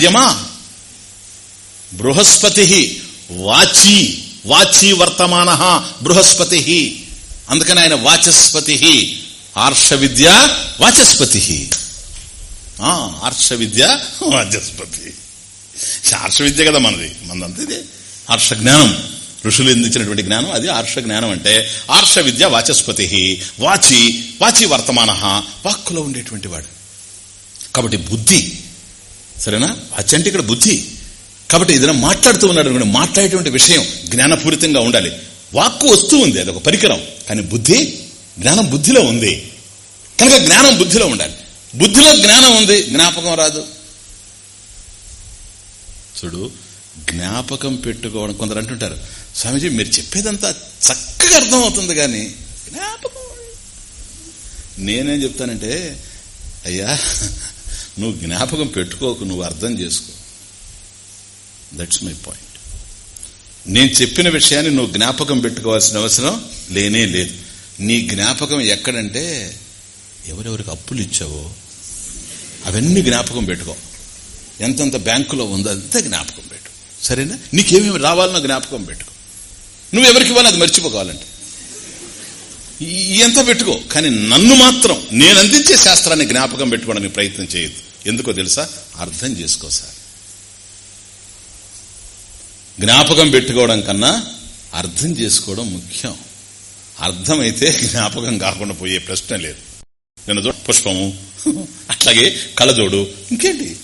సాధ్యమా బృహస్పతి వాచి వాచి వర్తమాన బృహస్పతి. అందుకని ఆయన వాచస్పతి. ఆర్ష విద్య వాచస్పతి. ఆర్ష విద్య వాచస్పతి. ఆర్ష విద్య కదా మనది. మనదంతా ఇది ఆర్ష జ్ఞానం ఋషులు అందించినటువంటి జ్ఞానం? అది ఆర్ష జ్ఞానం అంటే ఆర్ష విద్య వాచస్పతి. వాచి వాచి వర్తమాన. వాక్కులో ఉండేటువంటి వాడు. కాబట్టి బుద్ధి సరేనా? అచ్చంటే ఇక్కడ బుద్ధి. కాబట్టి ఏదైనా మాట్లాడుతూ ఉన్నాడు అనుకోండి మాట్లాడేటువంటి విషయం జ్ఞానపూరితంగా ఉండాలి. వాక్కు వస్తూ ఉంది అది ఒక పరికరం. కానీ బుద్ధి జ్ఞానం బుద్ధిలో ఉంది. కనుక జ్ఞానం బుద్ధిలో ఉండాలి. బుద్ధిలో జ్ఞానం ఉంది జ్ఞాపకం రాదు. చూడు జ్ఞాపకం పెట్టుకోవడం కొందరు అంటుంటారు స్వామీజీ మీరు చెప్పేదంతా చక్కగా అర్థం అవుతుంది కానీ జ్ఞాపకం. నేనేం చెప్తానంటే అయ్యా నువ్వు జ్ఞాపకం పెట్టుకోకు నువ్వు అర్థం చేసుకో. దట్స్ మై పాయింట్ నేను చెప్పిన విషయాన్ని నువ్వు జ్ఞాపకం పెట్టుకోవాల్సిన అవసరం లేనే లేదు. నీ జ్ఞాపకం ఎక్కడంటే ఎవరెవరికి అప్పులు ఇచ్చావో అవన్నీ జ్ఞాపకం పెట్టుకో. ఎంతెంత బ్యాంకులో ఉందో అంత జ్ఞాపకం పెట్టు. సరేనా? నీకేమేమి రావాలనో జ్ఞాపకం పెట్టుకో. నువ్వు ఎవరికి ఇవ్వాలి అది మర్చిపోవాలంటే ఎంత పెట్టుకో. కానీ నన్ను మాత్రం నేను అందించే శాస్త్రాన్ని జ్ఞాపకం పెట్టుకోవడానికి ప్రయత్నం చేయొద్దు. ఎందుకో తెలుసా? అర్థం చేసుకో సార్. జ్ఞాపకం పెట్టుకోవడం కన్నా అర్థం చేసుకోవడం ముఖ్యం. అర్థమైతే జ్ఞాపకం కాకుండా పోయే ప్రశ్న లేదు. నేను పుష్పము. అట్లాగే కళ్ళజోడు. ఇంకేంటి?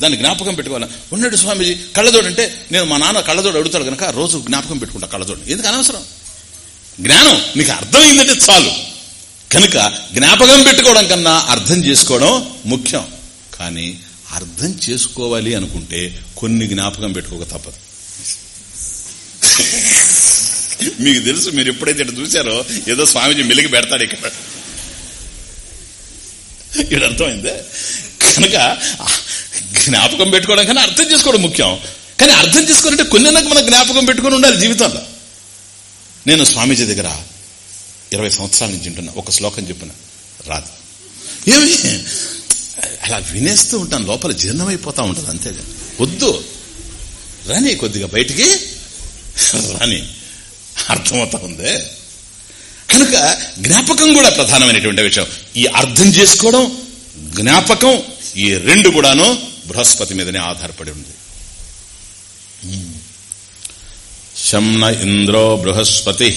దాన్ని జ్ఞాపకం పెట్టుకోవాలి? ఉన్నాడు స్వామీజీ కళ్ళజోడు అంటే నేను మా నాన్న కళ్ళజోడు అడుగుతాడు కనుక రోజు జ్ఞాపకం పెట్టుకుంటా కళ్ళజోడు ఎందుకు అనవసరం? జ్ఞానం నీకు అర్థమైందంటే చాలు. కనుక జ్ఞాపకం పెట్టుకోవడం కన్నా అర్థం చేసుకోవడం ముఖ్యం. కానీ అర్థం చేసుకోవాలి అనుకుంటే కొన్ని జ్ఞాపకం పెట్టుకోక తప్పదు. మీకు తెలుసు మీరు ఎప్పుడైతే ఇక్కడ చూశారో ఏదో స్వామిజీ మెలిగి పెడతాడు ఇక్కడ. ఇక్కడ అర్థమైందే? కనుక జ్ఞాపకం పెట్టుకోవడం కన్నా అర్థం చేసుకోవడం ముఖ్యం. కానీ అర్థం చేసుకోవాలంటే కొన్ని మన జ్ఞాపకం పెట్టుకుని ఉండాలి జీవితంలో. నేను స్వామీజీ దగ్గర ఇరవై సంవత్సరాల నుంచి ఉంటున్నా. ఒక శ్లోకం చెప్పిన. రాదు. ఏమి? అలా వినేస్తూ ఉంటాను. లోపల జీర్ణమైపోతా ఉంటుంది అంతేగాని వద్దు. రాని కొద్దిగా బయటికి రాని. అర్థమవుతా ఉందే? కనుక జ్ఞాపకం కూడా ప్రధానమైనటువంటి విషయం. ఈ అర్థం చేసుకోవడం జ్ఞాపకం ఈ రెండు కూడాను బృహస్పతి మీదనే ఆధారపడి ఉంది. శమ్న ఇంద్రో బృహస్పతి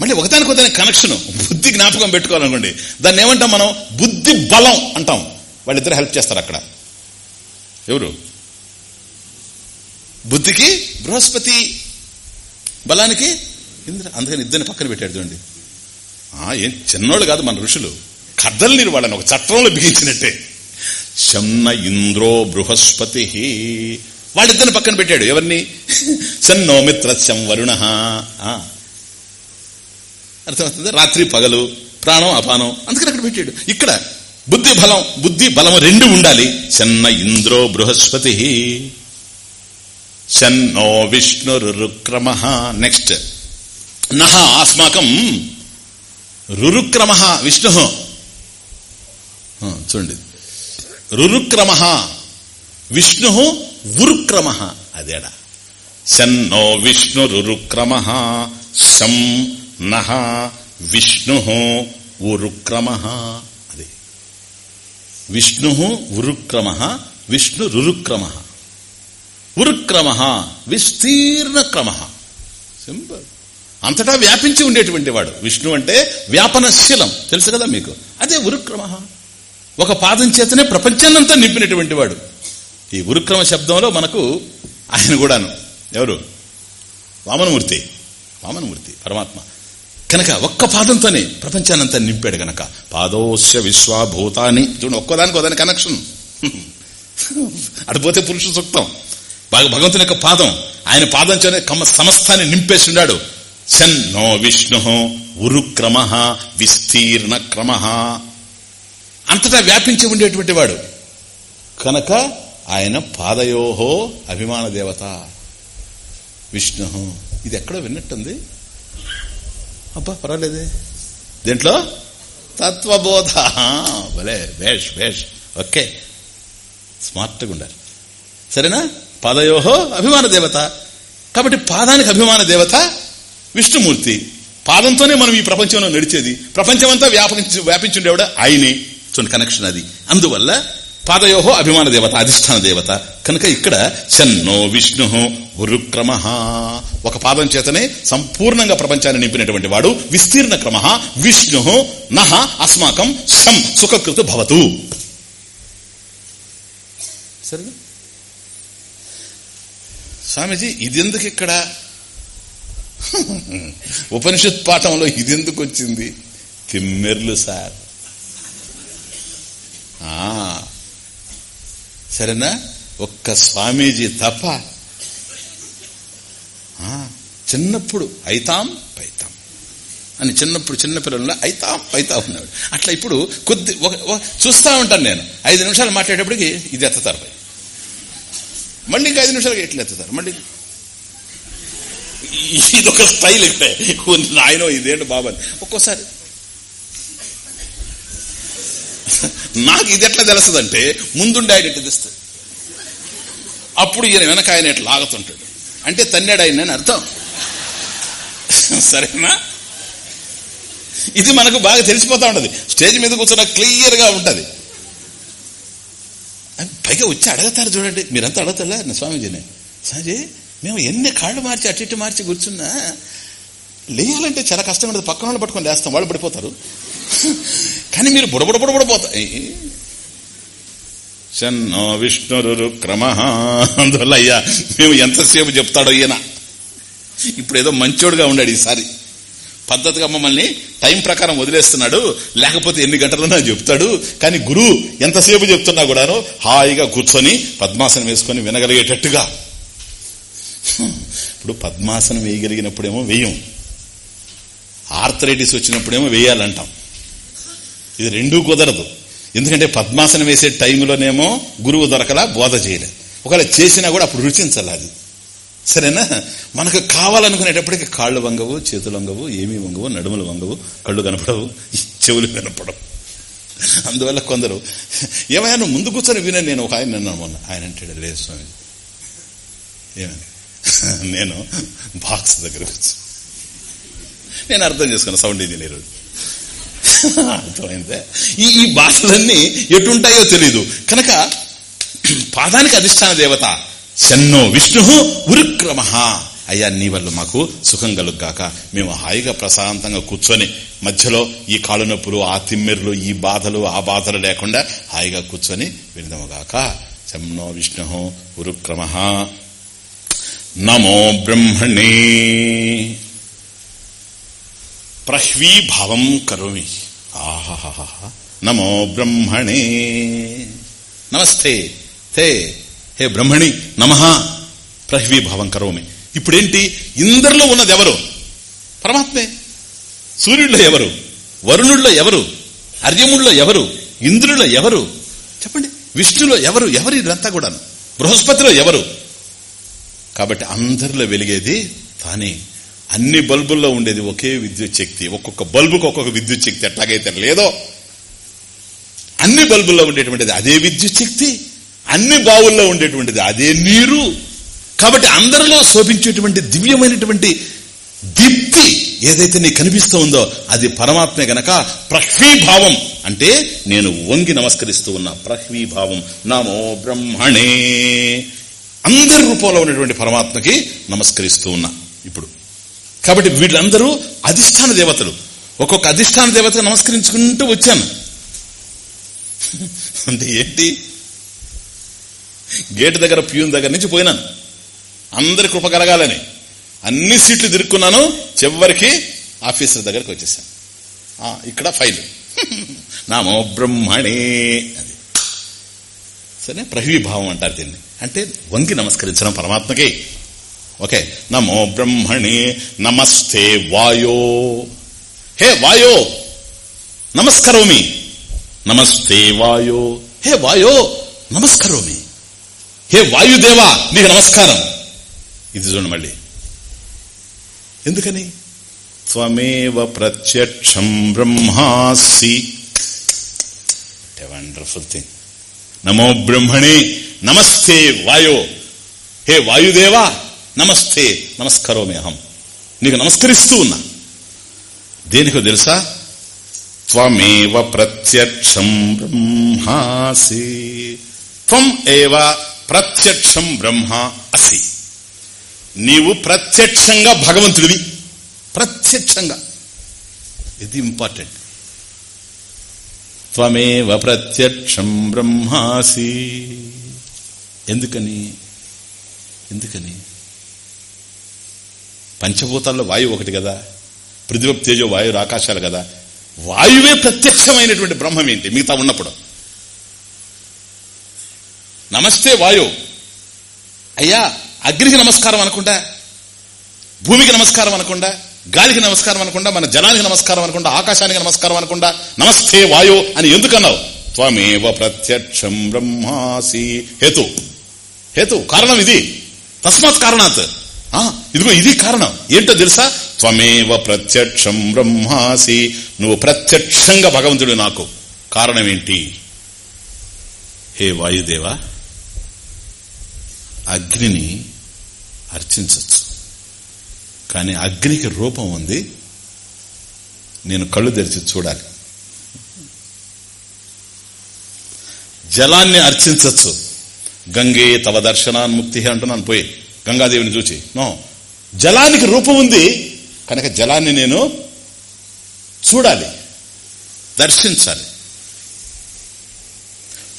మళ్ళీ ఒకదానికి ఒకదానికి కనెక్షన్ బుద్ధి జ్ఞాపకం పెట్టుకోవాలనుకోండి. దాన్ని ఏమంటాం మనం? బుద్ధి బలం అంటాం. వాళ్ళిద్దరు హెల్ప్ చేస్తారు అక్కడ. ఎవరు? బుద్ధికి బృహస్పతి బలానికి ఇంద్ర. అందుకని ఇద్దరిని పక్కన పెట్టాడు చూడండి. ఏం చిన్నోళ్ళు కాదు మన ఋషులు. కథలు నీరు వాళ్ళని ఒక చట్టంలో బిగించినట్టే. శమ్న ఇంద్రో బృహస్పతి. వాళ్ళిద్దరిని పక్కన పెట్టాడు. ఎవరిని? సన్నో మిత్రస్యం వరుణ. అర్థమవుతుంది? రాత్రి పగలు ప్రాణం అపానం. అందుకని అక్కడ పెట్టాడు. ఇక్కడ బుద్ధి బలం బుద్ధి బలం రెండు ఉండాలి. చెన్న ఇంద్రో బృహస్పతి. సన్నో విష్ణురుక్రమ నెక్స్ట్ నహ అస్మాకం రురుక్రమ విష్ణు. చూడండి. రురుక్రమ విష్ణు ఉరుక్రమ అదేడా. విష్ణు విష్ణురుక్రమ శం నహ విష్ణు ఉరుక్రమ. అది. విష్ణు ఉరుక్రమ విష్ణు రురుక్రమ. ఉరుక్రమ విస్తీర్ణ క్రమ సింపుల్. అంతటా వ్యాపించి ఉండేటువంటి వాడు. విష్ణు అంటే వ్యాపనశీలం. తెలుసు కదా మీకు? అదే ఉరుక్రమ. ఒక పాదం చేతనే ప్రపంచాన్నంతా నింపినటువంటి వాడు. ఈ ఉరుక్రమ శబ్దంలో మనకు ఆయన కూడాను. ఎవరు? వామనమూర్తి. వామనమూర్తి పరమాత్మ. కనుక ఒక్క పాదంతోనే ప్రపంచానంతా నింపాడు గనక. పాదోస్య విశ్వభూతాన్ని. చూడండి ఒక్కదానికి ఒకదాని కనెక్షన్ అడిపోతే పురుష సూక్తం. భగవంతుని యొక్క పాదం ఆయన పాదంతోనే సమస్తాన్ని నింపేసి ఉన్నాడు సన్నో విష్ణు ఉరుక్రమ విస్తీర్ణ క్రమ. అంతటా వ్యాపించి ఉండేటువంటి వాడు. కనుక ఆయన పాదయోహో అభిమాన దేవత. విష్ణు ఇది ఎక్కడో విన్నట్టుంది. అబ్బా పర్వాలేదే. దేంట్లో? తత్వబోధ. భలే భేష్ భేష్ ఓకే. స్మార్ట్గా ఉండాలి. సరేనా? పాదయోహో అభిమాన దేవత. కాబట్టి పాదానికి అభిమాన దేవత విష్ణుమూర్తి. పాదంతోనే మనం ఈ ప్రపంచంలో నడిచేది. ప్రపంచమంతా వ్యాపించి వ్యాపించుండేవాడు ఆయనే. చూడండి కనెక్షన్ అది. అందువల్ల పాదయోహో అభిమాన దేవత అధిష్టాన దేవత. కనుక ఇక్కడ చన్నో విష్ణు గురుక్రమ ఒక పాదం చేతనే సంపూర్ణంగా ప్రపంచాన్ని నింపినటువంటి వాడు విస్తీర్ణ క్రమ విష్ణు నహ అస్మాకం సం సుఖకృత భవతు. సరే స్వామీజీ ఇదెందుకు ఇక్కడ? ఉపనిషత్ పాఠంలో ఇదెందుకు వచ్చింది? తిమ్మెర్లు సార్. సరేనా? ఒక్క స్వామీజీ తప్ప చిన్నప్పుడు అయితాం పైతాం. అని చిన్నప్పుడు చిన్నపిల్లల్లో అయితాం పైతా ఉన్నాడు అట్లా ఇప్పుడు కొద్ది చూస్తా ఉంటాను నేను. ఐదు నిమిషాలు మాట్లాడేటప్పటికి ఇది ఎత్తుతారు పై మళ్ళీ ఇంకా ఐదు నిమిషాలకి ఎట్లా ఎత్తుతారు? మళ్ళీ ఇది ఒక స్టైల్ ఇక్కడ. నాయనో ఇదేంటి బాబాని ఒక్కోసారి నాకు ఇది ఎట్లా తెలుస్తుందంటే ముందుండి ఆయన ఎట్లా తెస్తుంది అప్పుడు ఈయన వెనక ఆయన ఎట్లా లాగుతుంటాడు. అంటే తన్నాడు ఆయన అర్థం. సరేనా? ఇది మనకు బాగా తెలిసిపోతా ఉంటుంది. స్టేజ్ మీద కూర్చున్న క్లియర్గా ఉంటుంది. పైగా వచ్చి అడగతారు చూడండి. మీరంతా అడగతలే స్వామీజీని. స్వామిజీ మేము ఎన్ని కాళ్ళు మార్చి అటు ఇటు మార్చి కూర్చున్నా లేయాలంటే చాలా కష్టం ఉండదు. పక్కన వాళ్ళు పట్టుకొని లేస్తాం. వాళ్ళు పడిపోతారు. కానీ మీరు బుడబుడ బుడబుడపోతాయి షన్నో విష్ణురు క్రమ. అందువల్ల అయ్యా మేము ఎంతసేపు చెప్తాడో ఈయన. ఇప్పుడు ఏదో మంచోడుగా ఉన్నాడు ఈసారి. పద్ధతిగా మమ్మల్ని టైం ప్రకారం వదిలేస్తున్నాడు. లేకపోతే ఎన్ని గంటలన్నా చెప్తాడు. కానీ గురువు ఎంతసేపు చెప్తున్నా కూడాను హాయిగా కూర్చొని పద్మాసనం వేసుకొని వినగలిగేటట్టుగా. ఇప్పుడు పద్మాసనం వేయగలిగినప్పుడేమో వేయం. ఆర్థరైటిస్ వచ్చినప్పుడేమో వేయాలంటాం. ఇది రెండూ కుదరదు. ఎందుకంటే పద్మాసనం వేసే టైంలోనేమో గురువు దొరకలా బోధ చేయలేదు ఒకవేళ చేసినా కూడా అప్పుడు రుచించాలి అది. సరేనా? మనకు కావాలనుకునేటప్పటికి కాళ్ళు వంగవు చేతులు వంగవు ఏమీ వంగవు నడుములు వంగవు కళ్ళు కనపడవు చెవులు కనపడవు. అందువల్ల కొందరు ఏమైనా నువ్వు ముందు కూర్చొని వినని నేను ఒక ఆయన నిన్నాను మొన్న. ఆయన అంటాడు లేదు స్వామి. ఏమని? నేను బాక్స్ దగ్గర కూర్చో. నేను అర్థం చేసుకున్నా సౌండ్ ఇంజనీర్ అర్థమైందే? ఈ ఈ భాషలన్నీ ఎటుంటాయో తెలీదు. కనుక పాదానికి అధిష్టాన దేవత శన్నో విష్ణు ఉరుక్రమ. అయ్యా నీ వల్ల మాకు సుఖం కలుగ్గాక. మేము హాయిగా ప్రశాంతంగా కూర్చొని మధ్యలో ఈ కాళ్ళు నొప్పులు ఆ తిమ్మెర్లు ఈ బాధలు ఆ బాధలు లేకుండా హాయిగా కూర్చొని వినదముగాక. శన్నో విష్ణు ఉరుక్రమ. నమో బ్రహ్మణే. ప్రహ్వీభావం కరోమి. ఆహా నమో బ్రహ్మణే. నమస్తే. తే. హే బ్రహ్మణి నమ. ప్రహ్వీభావం కరోమి. ఇప్పుడేంటి? ఇందరిలో ఉన్నది ఎవరు? పరమాత్మే. సూర్యుడిలో ఎవరు? వరుణుల్లో ఎవరు? అర్యముల్లో ఎవరు? ఇంద్రుల్లో ఎవరు? చెప్పండి. విష్ణులో ఎవరు? ఎవరు? ఇదంతా కూడా బృహస్పతిలో ఎవరు? కాబట్టి అందరిలో వెలిగేది తానే. అన్ని బల్బుల్లో ఉండేది ఒకే విద్యుత్ శక్తి. ఒక్కొక్క బల్బుకు ఒక్కొక్క విద్యుత్ శక్తి. ఎట్లాగైతే లేదో. అన్ని బల్బుల్లో ఉండేటువంటిది అదే విద్యుత్ శక్తి. అన్ని బావుల్లో ఉండేటువంటిది. అదే నీరు. కాబట్టి అందరిలో శోభించేటువంటి దివ్యమైనటువంటి దీప్తి ఏదైతే నీకు కనిపిస్తూ ఉందో అది పరమాత్మే గనక ప్రహ్వీభావం. అంటే నేను వంగి నమస్కరిస్తూ ఉన్నా ప్రహ్వీభావం. నమో బ్రహ్మణే. అందరి రూపంలో ఉన్నటువంటి పరమాత్మకి నమస్కరిస్తూ ఉన్నా ఇప్పుడు. కాబట్టి వీళ్ళందరూ అధిష్టాన దేవతలు. ఒక్కొక్క అధిష్టాన దేవతకు నమస్కరించుకుంటూ వచ్చాను. అంటే ఏంటి? గేట్ దగ్గర ప్యూన్ దగ్గర నుంచి పోయినాను. అందరి కృప కలగాలని. అన్ని సీట్లు తిరుక్కున్నాను. చివరికి ఆఫీసర్ దగ్గరకు వచ్చేసాను. ఇక్కడ ఫైల్. నామో బ్రహ్మణే అది. సరే ప్రహ్వీభావం అంటారు దీన్ని. అంటే వంగి నమస్కరించడం పరమాత్మకి. ఓకే నమో బ్రహ్మణి నమస్తే వాయో. హే వాయో నమస్కరోమి. నమస్తే వాయో. హే వాయో నమస్కరోమి. హే వాయుదేవా నీకు నమస్కారం. ఇది చూడండి మళ్ళీ. ఎందుకని? త్వమేవ ప్రత్యక్షం బ్రహ్మాసి. వండర్ఫుల్ థింగ్ నమో బ్రహ్మణే నమస్తే వాయో. హే వాయుదేవా నమస్తే నమస్కరోమి అహం. నీకు నమస్కరిస్తూ ఉన్నా. దేనికో తెలుసా? త్వమేవ ప్రత్యక్షం బ్రహ్మాసి. త్వం ఏవ ప్రత్యక్షం బ్రహ్మ అసి. నీవు ప్రత్యక్షంగా భగవంతుడివి. ప్రత్యక్షంగా. ఇది ఇంపార్టెంట్. త్వమేవ ప్రత్యక్షం బ్రహ్మాసి ఎందుకని? ఎందుకని? పంచభూతాల్లో వాయువు ఒకటి కదా. పృథివ తేజో వాయువు ఆకాశాలు కదా. వాయువే ప్రత్యక్షమైనటువంటి బ్రహ్మం ఏంటి మిగతా ఉన్నప్పుడు. నమస్తే వాయు. అయ్యా అగ్నికి నమస్కారం అనకుండా భూమికి నమస్కారం అనకుండా గాలికి నమస్కారం అనకుండా మన జలానికి నమస్కారం అనకుండా ఆకాశానికి నమస్కారం అనకుండా నమస్తే వాయు అని ఎందుకన్నావు? త్వమేవ ప్రత్యక్షం బ్రహ్మాసి. హేతు. హేతు కారణం ఇది. తస్మాత్ కారణాత్. ఆ, ఇదిగో ఇది కారణం. ఏంటో తెలుసా? త్వమేవ ప్రత్యక్షం బ్రహ్మాసి. నువ్వు ప్రత్యక్షంగా భగవంతుడు నాకు. కారణం ఏంటి? హే వాయుదేవా అగ్నిని అర్చించవచ్చు కానీ అగ్నికి రూపం ఉంది. నేను కళ్ళు తెరిచి చూడాలి. జలాన్ని అర్చించవచ్చు గంగే తవ దర్శనాన్ముక్తి అంటున్నాను పోయి గంగాదేవిని చూచి నో జలానికి రూపం ఉంది. కనుక జలాన్ని నేను చూడాలి. దర్శించాలి.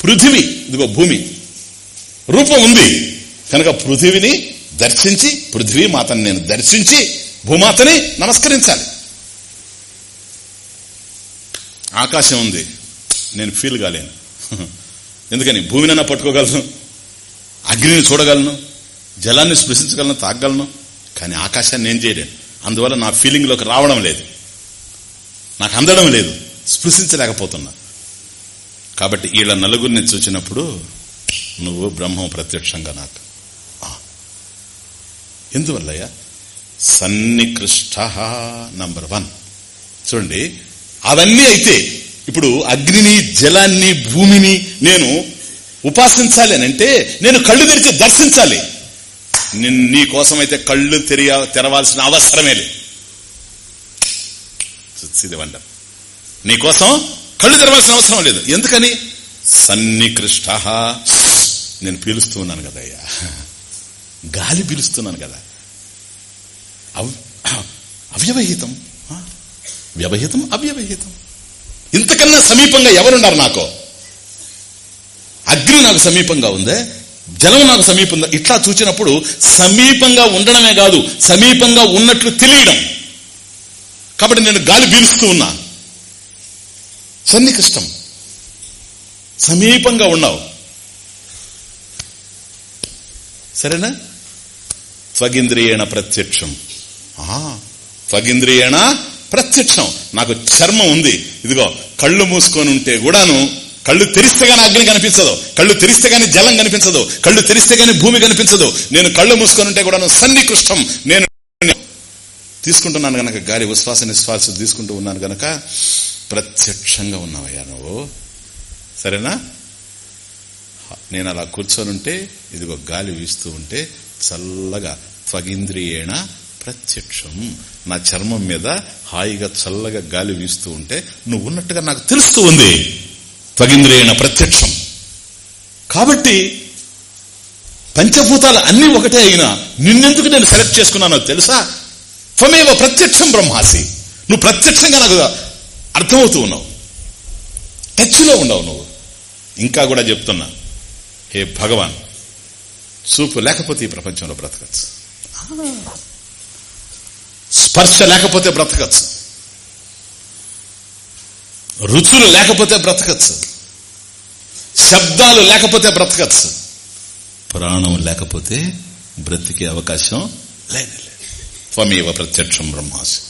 పృథివీ ఇదిగో భూమి రూపం ఉంది. కనుక పృథివిని దర్శించి పృథివీ మాతని నేను దర్శించి భూమాతని నమస్కరించాలి. ఆకాశం ఉంది. నేను ఫీల్ కాలేను. ఎందుకని? భూమినైనా పట్టుకోగలను? అగ్నిని చూడగలను? జలాన్ని స్పృశించగలను? తాగగలను? కానీ ఆకాశాన్ని ఏం చేయలేను. అందువల్ల నా ఫీలింగ్లోకి రావడం లేదు. నాకు అందడం లేదు. స్పృశించలేకపోతున్నా. కాబట్టి వీళ్ళ నలుగురిని చూచినప్పుడు నువ్వు బ్రహ్మం ప్రత్యక్షంగా నాకు. ఎందువల్లయ్యా? సన్నికృష్ట నంబర్ వన్. చూడండి అవన్నీ అయితే ఇప్పుడు అగ్నిని జలాన్ని భూమిని నేను ఉపాసించాలి అని అంటే నేను కళ్ళు తెరిచి దర్శించాలి. నిన్- నీ కోసమైతే కళ్ళు తెరియ తెరవాల్సిన అవసరమే లేదు. ఇది వండ. నీ కోసం కళ్ళు తెరవాల్సిన అవసరం లేదు. ఎందుకని? సన్నికృష్ట. నేను పీలుస్తూ ఉన్నాను కదయ్యా. గాలి పిలుస్తున్నాను కదా. అవ్యవహితం. వ్యవహితం అవ్యవహితం. ఇంతకన్నా సమీపంగా ఎవరున్నారు నాకు? అగ్ని నాకు సమీపంగా ఉందే జలం నాకు సమీపంగా ఇట్లా చూచినప్పుడు సమీపంగా ఉండడమే కాదు సమీపంగా ఉన్నట్లు తెలియడం. కాబట్టి నేను గాలి పీలుస్తూ ఉన్నా. సన్నికృష్టం. సమీపంగా ఉన్నావు. సరేనా? త్వగింద్రియేణ ప్రత్యక్షం. త్వగింద్రియేణ ప్రత్యక్షం. నాకు చర్మం ఉంది. ఇదిగో కళ్ళు మూసుకొని ఉంటే కూడాను కళ్ళు తెరిస్తే గానీ అగ్ని కనిపించదు. కళ్ళు తెరిస్తే గానీ జలం కనిపించదు. కళ్ళు తెరిస్తే గానీ భూమి కనిపించదు. నేను కళ్ళు మూసుకొని ఉంటే కూడాను సన్నికృష్టం. నేను తీసుకుంటున్నాను గనక గాలి ఉశ్వాస నిశ్వాస తీసుకుంటూ ఉన్నాను గనక ప్రత్యక్షంగా ఉన్నావయ్యా నువ్వు. సరేనా? నేను అలా కూర్చొని ఉంటే ఇదిగో గాలి వీస్తూ ఉంటే చల్లగా త్వగింద్రియేణ ప్రత్యక్షం. నా చర్మం మీద హాయిగా చల్లగా గాలి వీస్తూ ఉంటే నువ్వు ఉన్నట్టుగా నాకు తెలుస్తూ ఉంది. త్వగింద్రియేణ ప్రత్యక్షం. కాబట్టి పంచభూతాలు అన్ని ఒకటే అయినా నిన్నెందుకు నేను సెలెక్ట్ చేసుకున్నానో తెలుసా? త్వమేవ ప్రత్యక్షం బ్రహ్మాసి. నువ్వు ప్రత్యక్షంగా నాకు అర్థమవుతూ ఉన్నావు. టచ్లో ఉండవు నువ్వు. ఇంకా కూడా చెప్తున్నా. హే భగవాన్ చూపు లేకపోతే ఈ ప్రపంచంలో బ్రతకచ్చు. స్పర్శ లేకపోతే బ్రతకచ్చు. రుచులు లేకపోతే బ్రతకచ్చు. శబ్దాలు లేకపోతే బ్రతకచ్చు. ప్రాణం లేకపోతే బ్రతికే అవకాశం లేనే లేదు త్వమేవ ప్రత్యక్షం బ్రహ్మాసి.